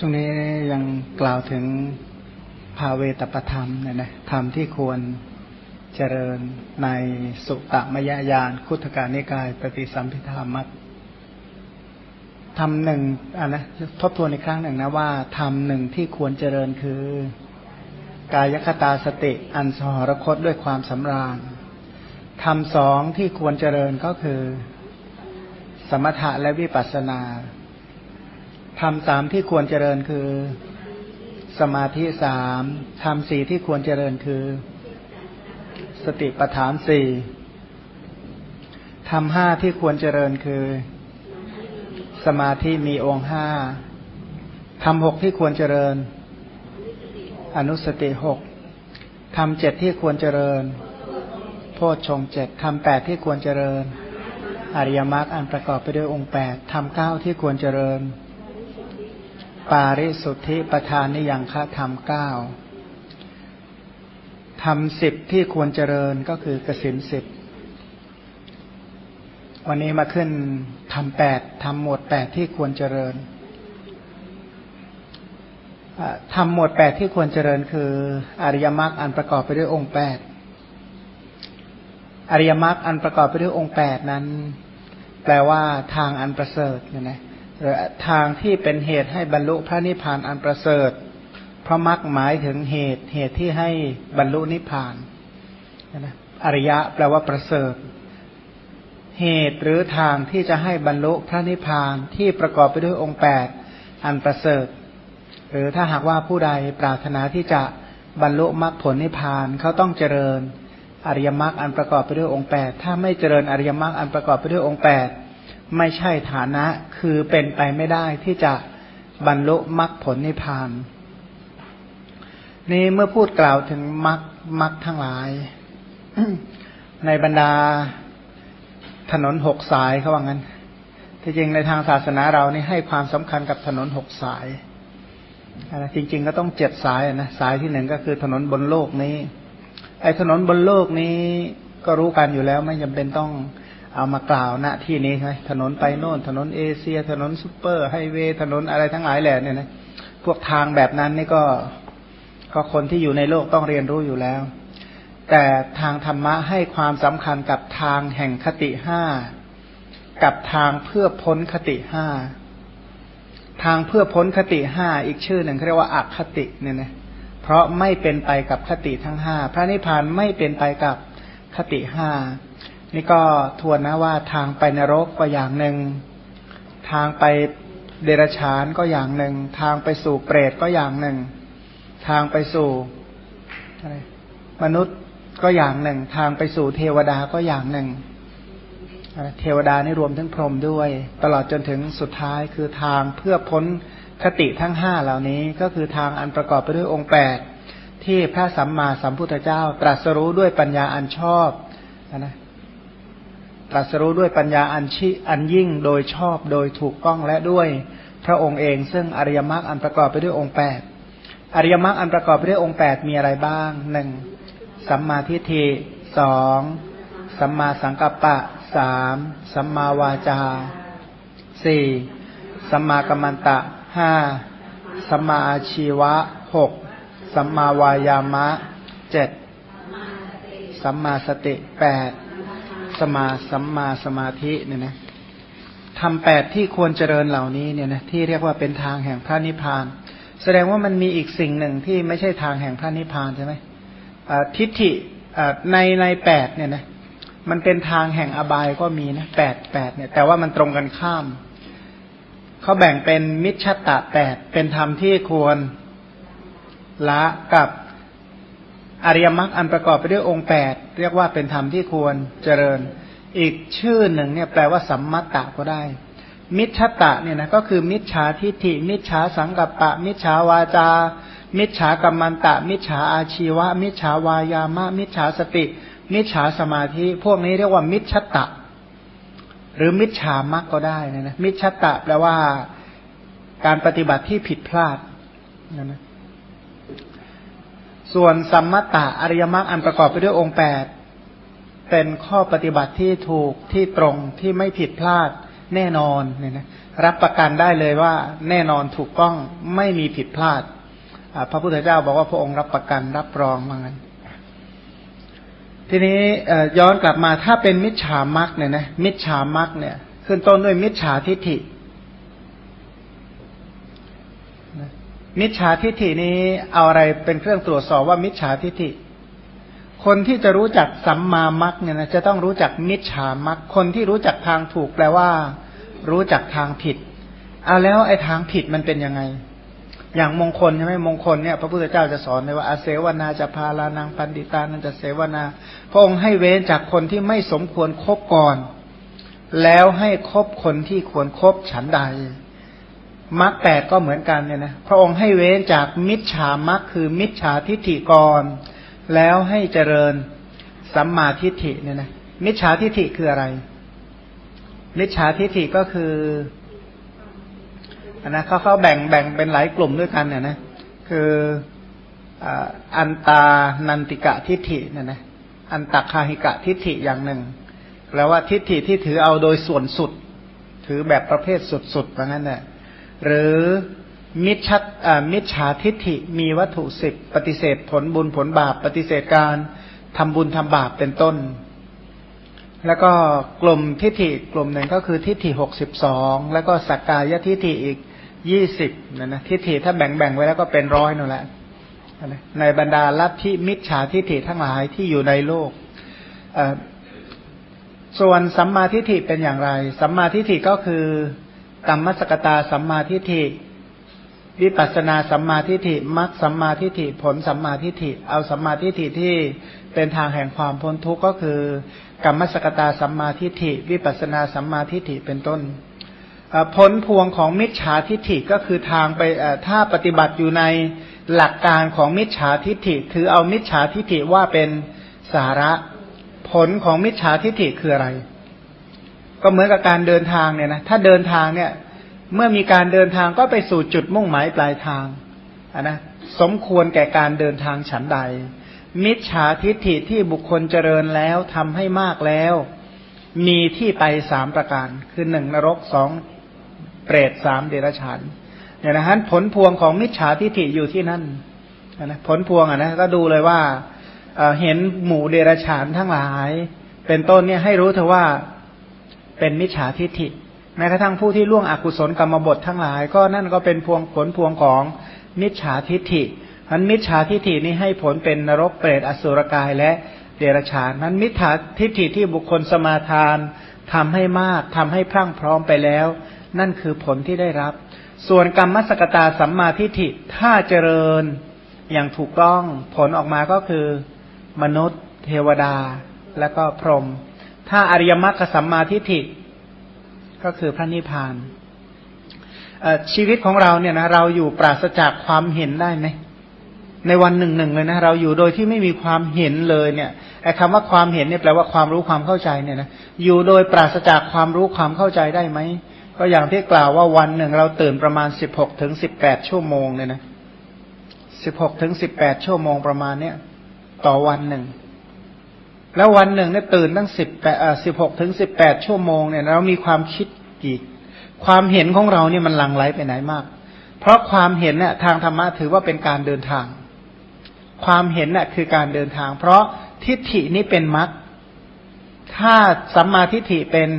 ช่วงนี้ยังกล่าวถึงภาเวตประธรรมเนี่ยนะธรรมที่ควรเจริญในสุตตมยญาณคุถการนิกาย ปฏิสัมพิธามัตธรรมหนึ่งอะนะทบทวนอีกครั้งหนึ่งนะว่าธรรมหนึ่งที่ควรเจริญคือ กายคตาสติอันสหรคตด้วยความสำราญธรรมสองที่ควรเจริญก็คือ สมถะและวิปัสสนา ธรรมสามที่ควรเจริญคือ สมาธิสามธรรมสี่ที่ควรเจริญคือ สติปัฏฐานสี่ธรรมห้าที่ควรเจริญคือ สมาธิมีองค์ห้าธรรมหกที่ควรเจริญ อนุสติหกธรรมเจ็ดที่ควรเจริญ โพชฌงเจ็ดธรรมแปดที่ควรเจริญ อริยมรรคอันประกอบไปด้วยองค์แปดธรรมเก้าที่ควรเจริญ ปาริสุทธิประธานนิยังคะธรรมเก้าธรรมสิบที่ควรเจริญก็คือกสินสิบ วันนี้มาขึ้นทำแปดทำหมวดแปดที่ควรเจริญทำหมวดแปดที่ควรเจริญคืออริยมรรคอันประกอบไปด้วยองค์แปดอริยมรรคอันประกอบไปด้วยองค์แปดนั้น แปลว่าทางอันประเสริฐเนี่ยนะ ทางที่เป็นเหตุให้บรรลุพระนิพพานอันประเสริฐเพราะมรรคหมายถึงเหตุเหตุที่ให้บรรลุนิพพานนะอริยะแปลว่าประเสริฐ เหตุหรือทางที่จะให้บรรลุพระนิพพานที่ประกอบไปด้วยองค์แปดอันประเสริฐ หรือถ้าหากว่าผู้ใดปรารถนาที่จะบรรลุมรรคผลนิพพานเขาต้องเจริญอริยมรรคอันประกอบไปด้วยองค์แปดถ้าไม่เจริญอริยมรรคอันประกอบไปด้วยองค์แปด ไม่ใช่ฐานะคือเป็นไปไม่ได้ที่จะบรรลุมรรคผลนิพพาน นี่เมื่อพูดกล่าวถึงมรรคมรรคทั้งหลาย ในบรรดาถนนหกสายเขาว่างั้นที่จริงในทางศาสนาเรานี่ให้ความสำคัญกับถนนหกสายจริง ๆ ก็ต้องเจ็ดสายนะสายที่หนึ่งก็คือถนนบนโลกนี้ ไอ้ถนนบนโลกนี้ก็รู้กันอยู่แล้วไม่จำเป็นต้อง เอามากล่าวณที่นี้ใช่ไหมถนนไปโน่น ถนนเอเชีย ถนนซูเปอร์ไฮเวย์ถนนอะไรทั้งหลายแหละเนี่ยนะพวกทางแบบนั้นนี่ก็ก็คนที่อยู่ในโลกต้องเรียนรู้อยู่แล้ว แต่ทางธรรมะให้ความสำคัญกับทางแห่งคติห้ากับทางเพื่อพ้นคติห้าทางเพื่อพ้นคติห้าอีกชื่อหนึ่งเรียกว่าอักคติเนี่ยนะเพราะไม่เป็นไปกับคติทั้งห้าพระนิพพานไม่เป็นไปกับคติห้า นี่ก็ทวนนะว่าทางไปนรกก็อย่างหนึ่ง ทางไปเดรัจฉานก็อย่างหนึ่ง ทางไปสู่เปรตก็อย่างหนึ่ง ทางไปสู่มนุษย์ก็อย่างหนึ่ง ทางไปสู่เทวดาก็อย่างหนึ่งเทวดานี่รวมทั้งพรหมด้วย ตลอดจนถึงสุดท้ายคือทางเพื่อพ้นคติทั้งห้าเหล่านี้ก็คือทางอันประกอบไปด้วยองค์แปดที่พระสัมมาสัมพุทธเจ้าตรัสรู้ด้วยปัญญาอันชอบนะ ตรัสรู้ด้วยปัญญาอันชิอันยิ่งโดยชอบโดยถูกต้องและด้วยพระองค์เอง ซึ่งอริยมรรคอันประกอบไปด้วยองค์แปดอริยมรรคอันประกอบไปด้วยองค์แปดมีอะไรบ้างหนึ่งสัมมาทิฏฐิสองสัมมาสังกัปปะสามสัมมาวาจาสี่สัมมากัมมันตะห้าสัมมาอาชีวะหกสัมมาวายามะเจ็ดสัมมาสติแปด สมาสัมมาสมาธิเนี่ยนะทำแปดที่ควรเจริญเหล่านี้เนี่ยนะที่เรียกว่าเป็นทางแห่งพระนิพพาน แสดงว่ามันมีอีกสิ่งหนึ่งที่ไม่ใช่ทางแห่งพระนิพพานใช่ไหมทิฏฐิในในแปดเนี่ยนะมันเป็นทางแห่งอบายก็มีนะแปดแปดเนี่ย แต่ว่ามันตรงกันข้ามเขาแบ่งเป็นมิจฉตะแปดเป็นธรรมที่ควรละกับ อริยมรรคอันประกอบไปด้วยองค์แปดเรียกว่าเป็นธรรมที่ควรเจริญ อีกชื่อหนึ่งเนี่ยแปลว่าสัมมัตตะก็ได้ มิจฉตะเนี่ยนะก็คือมิจฉาทิฏฐิ มิจฉาสังกัปปะ มิจฉาวาจา มิจฉากรรมันตะ มิจฉาอาชีวะ มิจฉาวายามะ มิจฉาสติ มิจฉาสมาธิ พวกนี้เรียกว่ามิจฉตะ หรือมิจฉามรรคก็ได้นะนะมิจฉตะแปลว่าการปฏิบัติที่ผิดพลาดนะนะ ส่วนสัมมตะอริยมรรคอันประกอบไปด้วยองค์แปดเป็นข้อปฏิบัติที่ถูกที่ตรงที่ไม่ผิดพลาดแน่นอนเนี่ยนะรับประกันได้เลยว่าแน่นอนถูกต้องไม่มีผิดพลาดพระพุทธเจ้าบอกว่าพระองค์รับประกันรับรองมางั้น ทีนี้ย้อนกลับมาถ้าเป็นมิจฉามักเนี่ยนะมิจฉามักเนี่ย ขึ้นต้นด้วยมิจฉาทิฏฐิ มิจฉาทิฏฐินี้เอาอะไรเป็นเครื่องตรวจสอบว่ามิจฉาทิฏฐิ คนที่จะรู้จักสัมมามักเนี่ยนะจะต้องรู้จักมิจฉามักคนที่รู้จักทางถูกแปลว่า รู้จักทางผิดเอาแล้วไอ้ทางผิดมันเป็นยังไง อย่างมงคลใช่ไหมมงคลเนี่ยพระพุทธเจ้าจะสอนเลยว่าอาเสวนาจะพาลานังปันติตานันจะเสวนา พระองค์ให้เว้นจากคนที่ไม่สมควรครบก่อน แล้วให้คบคนที่ควรครบฉันใด มรรคแปดก็เหมือนกันเนี่ยนะพระองค์ให้เว้นจากมิจฉามรรคคือมิจฉาทิฏฐิก่อนแล้วให้เจริญสัมมาทิฏฐิเนี่ยนะมิจฉาทิฏฐิคืออะไร มิจฉาทิฏฐิก็คืออันนะเขาเขาแบ่งแบ่งเป็นหลายกลุ่มด้วยกันเนี่ยนะคืออันตานันติกะทิฏฐิเนี่ยนะอันตคาหิกะทิฏฐิอย่างหนึ่งแปลว่าทิฏฐิที่ถือเอาโดยส่วนสุด ถือแบบประเภทสุดๆว่างั้นแหละ หรือมิจฉามิจฉาทิฏฐิมีวัตถุสิบปฏิเสธผลบุญผลบาป ปฏิเสธการทำบุญทำบาปเป็นต้น แล้วก็กลุ่มทิฏฐิกลุ่มหนึ่งก็คือทิฏฐิหกสิบสองแล้วก็สักกายทิฏฐิอีกยี่สิบนะนะทิฏฐิถ้าแบ่งแบ่งไว้แล้วก็เป็นร้อยนั่นแหละในบรรดาลัทธิมิจฉาทิฏฐิทั้งหลายที่อยู่ในโลกส่วนสัมมาทิฏฐิเป็นอย่างไร สัมมาทิฏฐิก็คือ กรรมสกตาสัมมาทิฏฐิวิปัสนาสัมมาทิฏฐิมรรคสัมมาทิฏฐิผลสัมมาทิฏฐิเอาสัมมาทิฏฐิที่เป็นทางแห่งความพ้นทุกข์ก็คือกรรมสกตาสัมมาทิฏฐิ วิปัสนาสัมมาทิฏฐิเป็นต้นผลพวงของมิจฉาทิฏฐิก็คือทางไปถ้าปฏิบัติอยู่ในหลักการของมิจฉาทิฏฐิถือเอามิจฉาทิฏฐิว่าเป็นสาระ ผลของมิจฉาทิฏฐิคืออะไร ก็เหมือนกับการเดินทางเนี่ยนะถ้าเดินทางเนี่ย เมื่อมีการเดินทางก็ไปสู่จุดมุ่งหมายปลายทางนนะสมควรแก่การเดินทางฉันใด มิจฉาทิฏฐิที่บุคคลเจริญแล้วทำให้มากแล้ว มีที่ไปสามประการ คือหนึ่งนรกสองเปรตสามเดรัจฉานเนี่ยนะฮะผลพวงของมิจฉาทิฏฐิอยู่ที่นั่นนะผลพวงอะนะก็ดูเลยว่าเห็นหมู่เดรัจฉานทั้งหลาย เป็นต้นเนี่ยให้รู้เถอะว่า เป็นมิจฉาทิฏฐิแม้กระทั่งผู้ที่ล่วงอกุศลกรรมบททั้งหลาย ก็นั่นก็เป็นพวงผลพวงของมิจฉาทิฏฐิมันมิจฉาทิฏฐินี้ให้ผลเป็นนรกเปรตอสุรกายและเดรัจฉานนั้นมิจฉาทิฏฐิที่บุคคลสมาทานทำให้มากทำให้พรั่งพร้อมไปแล้ว นั่นคือผลที่ได้รับ ส่วนกรรมสกตาสัมมาทิฏฐิถ้าเจริญอย่างถูกต้องผลออกมาก็คือ มนุษย์ เทวดา และก็พรหม ถ้าอริยมรรคสัมมาทิฏฐิก็คือพระนิพพานชีวิตของเราเนี่ยนะเราอยู่ปราศจากความเห็นได้ไหมในวันหนึ่งหนึ่งเลยนะเราอยู่โดยที่ไม่มีความเห็นเลยเนี่ยไอ้คำว่าความเห็นเนี่ยแปลว่าความรู้ความเข้าใจเนี่ยนะอยู่โดยปราศจากความรู้ความเข้าใจได้ไหมก็อย่างที่กล่าวว่าวันหนึ่งเราตื่นประมาณสิบหกถึงสิบแปดชั่วโมงเนี่ยนะสิบหกถึงสิบแปดชั่วโมงประมาณเนี้ยต่อวันหนึ่ง แล้ววันหนึ่งเนี่ยตื่นตั้งสิบแปดสิบหกถึงสิบแปดชั่วโมงเนี่ยเรามีความคิดกี่ความเห็นของเราเนี่ยมันลังไหลไปไหนมาก เพราะความเห็นเนี่ยทางธรรมะถือว่าเป็นการเดินทาง ความเห็นเนี่ยคือการเดินทาง เพราะทิฏฐินี้เป็นมรรคถ้าสัมมาทิฏฐิเป็น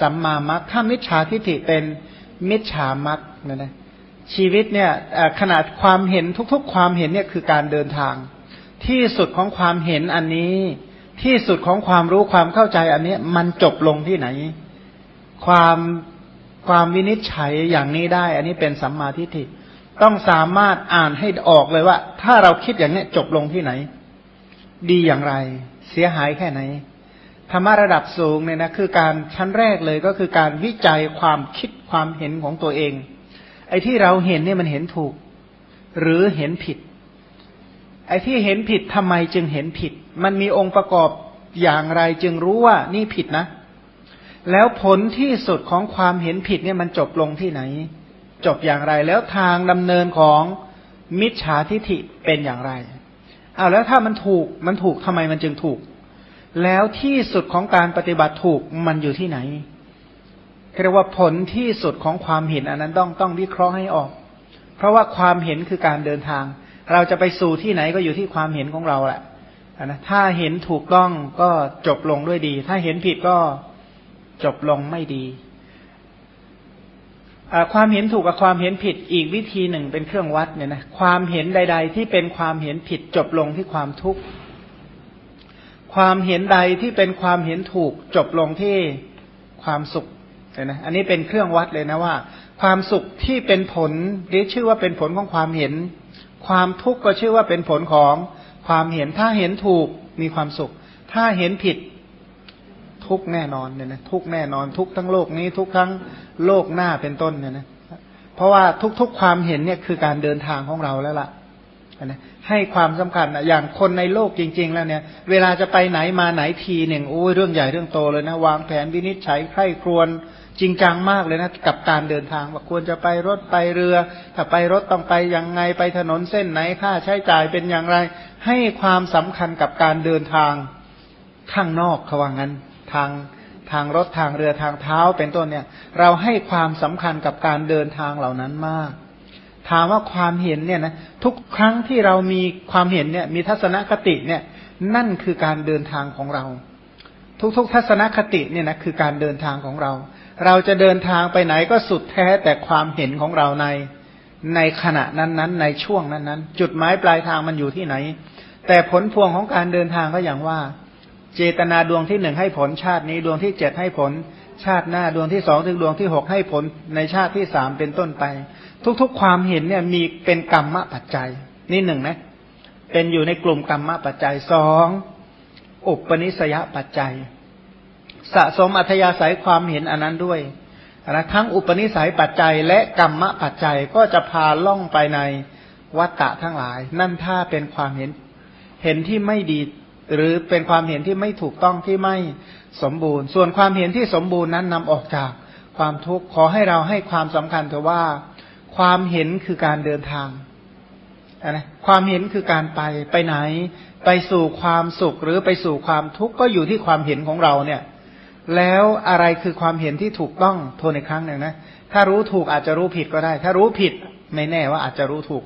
สัมมามรรคถ้ามิจฉาทิฏฐิเป็นมิจฉามรรคนะนะชีวิตเนี่ยขนาดความเห็นทุกๆ ความเห็นเนี่ยคือการเดินทาง ที่สุดของความเห็นอันนี้ ที่สุดของความรู้ความเข้าใจอันนี้มันจบลงที่ไหน ความความวินิจฉัยอย่างนี้ได้ อันนี้เป็นสัมมาทิฏฐิต้องสามารถอ่านให้ออกเลยว่า ถ้าเราคิดอย่างนี้จบลงที่ไหน ดีอย่างไร เสียหายแค่ไหนธรรมะระดับสูงเนี่ยนะคือการชั้นแรกเลยก็คือการวิจัยความคิดความเห็นของตัวเอง ไอ้ที่เราเห็นเนี่ยมันเห็นถูก หรือเห็นผิด ไอ้ที่เห็นผิดทำไมจึงเห็นผิด มันมีองค์ประกอบอย่างไรจึงรู้ว่านี่ผิดนะ แล้วผลที่สุดของความเห็นผิดเนี่ยมันจบลงที่ไหน จบอย่างไรแล้วทางดำเนินของมิจฉาทิฐิเป็นอย่างไรเอาแล้วถ้ามันถูกมันถูกทำไมมันจึงถูก แล้วที่สุดของการปฏิบัติถูกมันอยู่ที่ไหนเรียกว่าผลที่สุดของความเห็นอันนั้นต้องต้องวิเคราะห์ให้ออก เพราะว่าความเห็นคือการเดินทาง เราจะไปสู่ที่ไหนก็อยู่ที่ความเห็นของเราแหละนะถ้าเห็นถูกต้องก็จบลงด้วยดี ถ้าเห็นผิดก็จบลงไม่ดีความเห็นถูกกับความเห็นผิดอีกวิธีหนึ่งเป็นเครื่องวัดเนี่ยนะความเห็นใด ๆ ที่เป็นความเห็นผิดจบลงที่ความทุกข์ความเห็นใดที่เป็นความเห็นถูกจบลงที่ความสุขเนี่ยนะอันนี้เป็นเครื่องวัดเลยนะว่า ความสุขที่เป็นผลหรือชื่อว่าเป็นผลของความเห็น ความทุกข์ก็ชื่อว่าเป็นผลของความเห็นถ้าเห็นถูกมีความสุข ถ้าเห็นผิดทุกแน่นอนเนี่ยนะทุกแน่นอนทุกทั้งโลกนี้ทุกทั้งโลกหน้าเป็นต้นเนี่ยนะเพราะว่าทุกๆความเห็นเนี่ยคือการเดินทางของเราแล้วล่ะนะให้ความสำคัญอย่างคนในโลกจริง ๆ แล้วเนี่ย เวลาจะไปไหนมาไหนทีหนึ่งโอ้ยเรื่องใหญ่เรื่องโตเลยนะ วางแผนวินิจฉัยไข้ครวน จริงจังมากเลยนะกับการเดินทางว่าควรจะไปรถไปเรือ ถ้าไปรถต้องไปยังไงไปถนนเส้นไหนค่าใช้จ่ายเป็นอย่างไร ให้ความสำคัญกับการเดินทางข้างนอกเขาว่างั้นทางทางรถทางเรือทางเท้าเป็นต้นเนี่ย เราให้ความสำคัญกับการเดินทางเหล่านั้นมาก ถามว่าความเห็นเนี่ยนะทุกครั้งที่เรามีความเห็นเนี่ย มีทัศนคติเนี่ย นั่นคือการเดินทางของเรา ทุกๆ ทัศนคติเนี่ยนะคือการเดินทางของเรา เราจะเดินทางไปไหนก็สุดแท้แต่ความเห็นของเราในในขณะนั้นๆ ในช่วงนั้นๆ จุดหมายปลายทางมันอยู่ที่ไหน แต่ผลพวงของการเดินทางก็อย่างว่า เจตนาดวงที่หนึ่งให้ผลชาตินี้ดวงที่เจ็ดให้ผล ชาติหน้าดวงที่สองถึงดวงที่หกให้ผลในชาติที่สามเป็นต้นไป ทุกๆ ความเห็นเนี่ยมีเป็นกรรมะปัจจัย นี่หนึ่งนะ เป็นอยู่ในกลุ่มกรรมะปัจจัยสองอุปนิสยปัจจัย สะสมอัธยาศัยความเห็นอันนั้นด้วยนะทั้งอุปนิสัยปัจจัยและกรรมปัจจัยก็จะพาล่องไปในวัตตะทั้งหลาย นั่นถ้าเป็นความเห็นเห็นที่ไม่ดี หรือเป็นความเห็นที่ไม่ถูกต้องที่ไม่สมบูรณ์ ส่วนความเห็นที่สมบูรณ์นั้นนำออกจากความทุกข์ขอให้เราให้ความสำคัญเถอะว่า ความเห็นคือการเดินทางนะความเห็นคือการไปไปไหน ไปสู่ความสุขหรือไปสู่ความทุกข์ก็อยู่ที่ความเห็นของเราเนี่ย แล้วอะไรคือความเห็นที่ถูกต้องโทษในครั้งหนึ่งนะถ้ารู้ถูกอาจจะรู้ผิดก็ได้ ถ้ารู้ผิดไม่แน่ว่าอาจจะรู้ถูก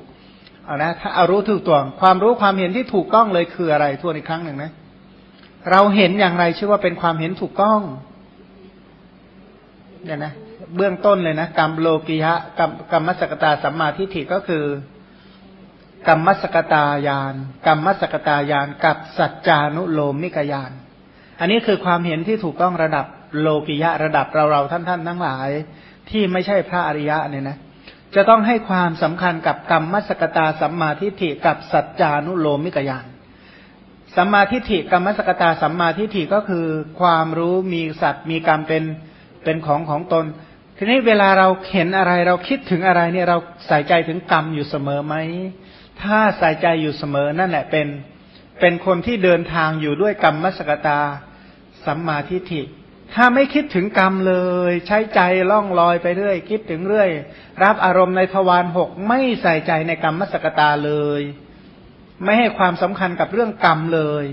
เอานะถ้าเอารู้ถูกตัวความรู้ความเห็นที่ถูกต้องเลยคืออะไรทวนอีกครั้งหนึ่งนะ เราเห็นอย่างไรชื่อว่าเป็นความเห็นถูกต้องเนี่ยนะเบื้องต้นเลยนะกรรมโลกิยะกรรมกรรมสกตาสัมมาทิฏฐิก็คือกรรมสกตายานกรรมสกตายานกับสัจจานุโลมิกยาน อันนี้คือความเห็นที่ถูกต้องระดับโลกิยะระดับเราเราท่านท่านทั้งหลาย ที่ไม่ใช่พระอริยะเนี่ยนะจะต้องให้ความสำคัญกับกรรมมัสกตาสัมมาทิฏฐิกับสัจจานุโลมิกยานสัมมาทิฏฐิกรรมสกตาสัมมาทิฏฐิก็คือความรู้มีสัตว์มีกรรมเป็นเป็นของของตน ทีนี้เวลาเราเห็นอะไรเราคิดถึงอะไรเนี่ยเราใส่ใจถึงกรรมอยู่เสมอไหมถ้าใส่ใจอยู่เสมอนั่นแหละเป็น เป็นคนที่เดินทางอยู่ด้วยกรรมมัสกตาสัมมาทิฏฐิ ถ้าไม่คิดถึงกรรมเลย ใช้ใจล่องลอยไปเรื่อย คิดถึงเรื่อย รับอารมณ์ในทวารหกไม่ใส่ใจในกรรมมสกตาเลย ไม่ให้ความสำคัญกับเรื่องกรรมเลย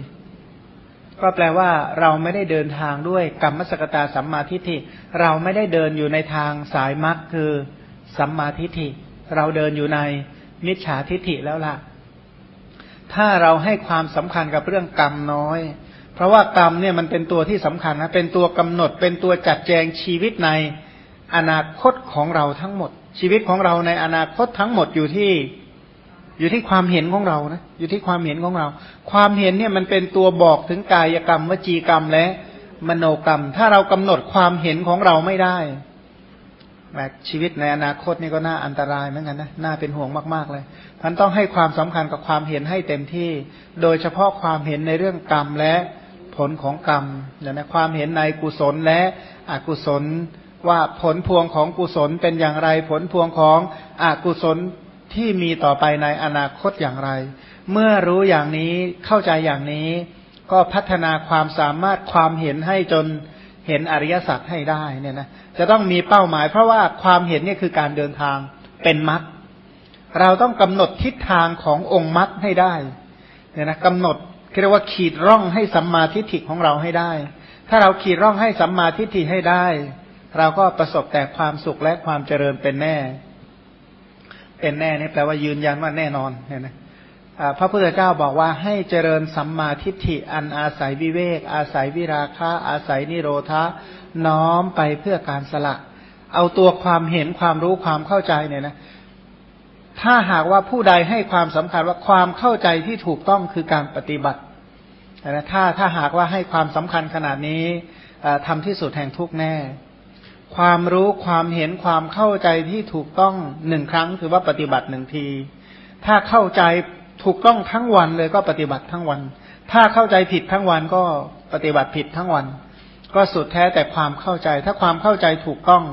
ก็แปลว่าเราไม่ได้เดินทางด้วยกรรมมสกตาสัมมาทิฏฐิ เราไม่ได้เดินอยู่ในทางสายมรรคคือสัมมาทิฏฐิ เราเดินอยู่ในมิจฉาทิฏฐิแล้วล่ะ ถ้าเราให้ความสำคัญกับเรื่องกรรมน้อย เพราะว่ากรรมเนี่ยมันเป็นตัวที่สำคัญนะเป็นตัวกำหนด เป็นตัวจัดแจงชีวิตในอนาคตของเราทั้งหมด ชีวิตของเราในอนาคตทั้งหมดอยู่ที่อยู่ที่ความเห็นของเรานะอยู่ที่ความเห็นของเรา ความเห็นเนี่ยมันเป็นตัวบอกถึงกายกรรมวจีกรรมและมโนกรรม ถ้าเรากำหนดความเห็นของเราไม่ได้ แบบชีวิตในอนาคตนี่ก็น่าอันตรายเหมือนกันนะน่าเป็นห่วงมาก ๆ เลยท่านต้องให้ความสำคัญกับความเห็นให้เต็มที่ โดยเฉพาะความเห็นในเรื่องกรรมและผลของกรรมเนี่ยนะความเห็นในกุศลและอกุศล ว่าผลพวงของกุศลเป็นอย่างไร ผลพวงของอกุศลที่มีต่อไปในอนาคตอย่างไร เมื่อรู้อย่างนี้เข้าใจอย่างนี้ ก็พัฒนาความสามารถความเห็นให้จน เห็นอริยสัจให้ได้เนี่ยนะจะต้องมีเป้าหมาย เพราะว่าความเห็นเนี่ยคือการเดินทางเป็นมรรคเราต้องกำหนดทิศทางขององค์มรรคให้ได้เนี่ยนะกำหนดเรียกว่าขีดร่องให้สัมมาทิฏฐิของเราให้ได้ ถ้าเราขีดร่องให้สัมมาทิฏฐิให้ได้ เราก็ประสบแต่ความสุขและความเจริญเป็นแน่ เป็นแน่นี่แปลว่ายืนยันว่าแน่นอนเนี่ยนะ พระพุทธเจ้าบอกว่าให้เจริญสัมมาทิฏฐิอันอาศัยวิเวก อาศัยวิราคะ อาศัยนิโรธะน้อมไปเพื่อการสละ เอาตัวความเห็นความรู้ความเข้าใจเนี่ยนะถ้าหากว่าผู้ใดให้ความสำคัญว่าความเข้าใจที่ถูกต้องคือการปฏิบัตินะถ้าถ้าหากว่าให้ความสำคัญขนาดนี้ทำที่สุดแห่งทุกแน่ ความรู้ความเห็นความเข้าใจที่ถูกต้องหนึ่งครั้ง คือว่าปฏิบัติหนึ่งที ถ้าเข้าใจ ถูกต้องทั้งวันเลยก็ปฏิบัติทั้งวัน ถ้าเข้าใจผิดทั้งวันก็ปฏิบัติผิดทั้งวัน ก็สุดแท้แต่ความเข้าใจ ถ้าความเข้าใจถูกต้อง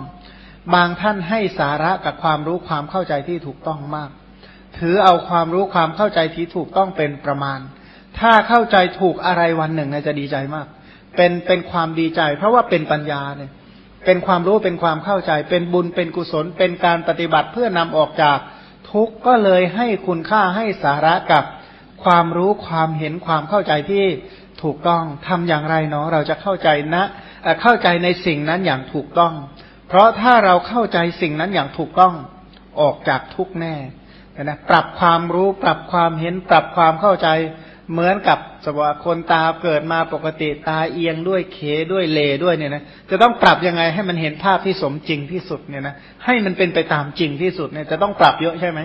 บางท่านให้สาระกับความรู้ความเข้าใจที่ถูกต้องมาก ถือเอาความรู้ความเข้าใจที่ถูกต้องเป็นประมาณ ถ้าเข้าใจถูกอะไรวันหนึ่งจะดีใจมาก เป็นเป็นความดีใจ เพราะว่าเป็นปัญญาเนี่ยเป็นความรู้เป็นความเข้าใจ เป็นบุญเป็นกุศล เป็นการปฏิบัติเพื่อนำออกจาก ทุกข์ก็เลยให้คุณค่าให้สาระกับความรู้ความเห็นความเข้าใจที่ถูกต้องทำอย่างไรเนาะเราจะเข้าใจนะเข้าใจในสิ่งนั้นอย่างถูกต้อง เพราะถ้าเราเข้าใจสิ่งนั้นอย่างถูกต้องออกจากทุกข์แน่นะปรับความรู้ปรับความเห็นปรับความเข้าใจ เหมือนกับสมมติคนตาเกิดมาปกติตาเอียงด้วยเคด้วยเลด้วยเนี่ยนะจะต้องปรับยังไงให้มันเห็นภาพที่สมจริงที่สุดเนี่ยนะให้มันเป็นไปตามจริงที่สุดเนี่ยจะต้องปรับเยอะใช่ไหม